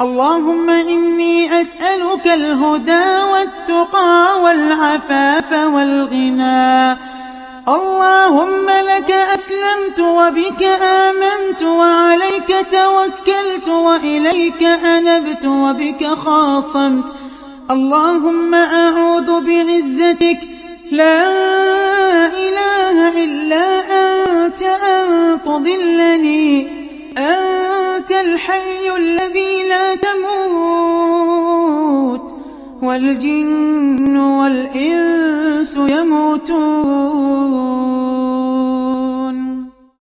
اللهم إني أسألك الهدى والتقى والعفاف والغنى. اللهم لك أسلمت وبك آمنت وعليك توكلت وإليك أنبت وبك خاصمت. اللهم أعوذ بعزتك. لا إله إلا أنت أن تضلني. الحي الذي لا تموت والجن والإنس يموتون.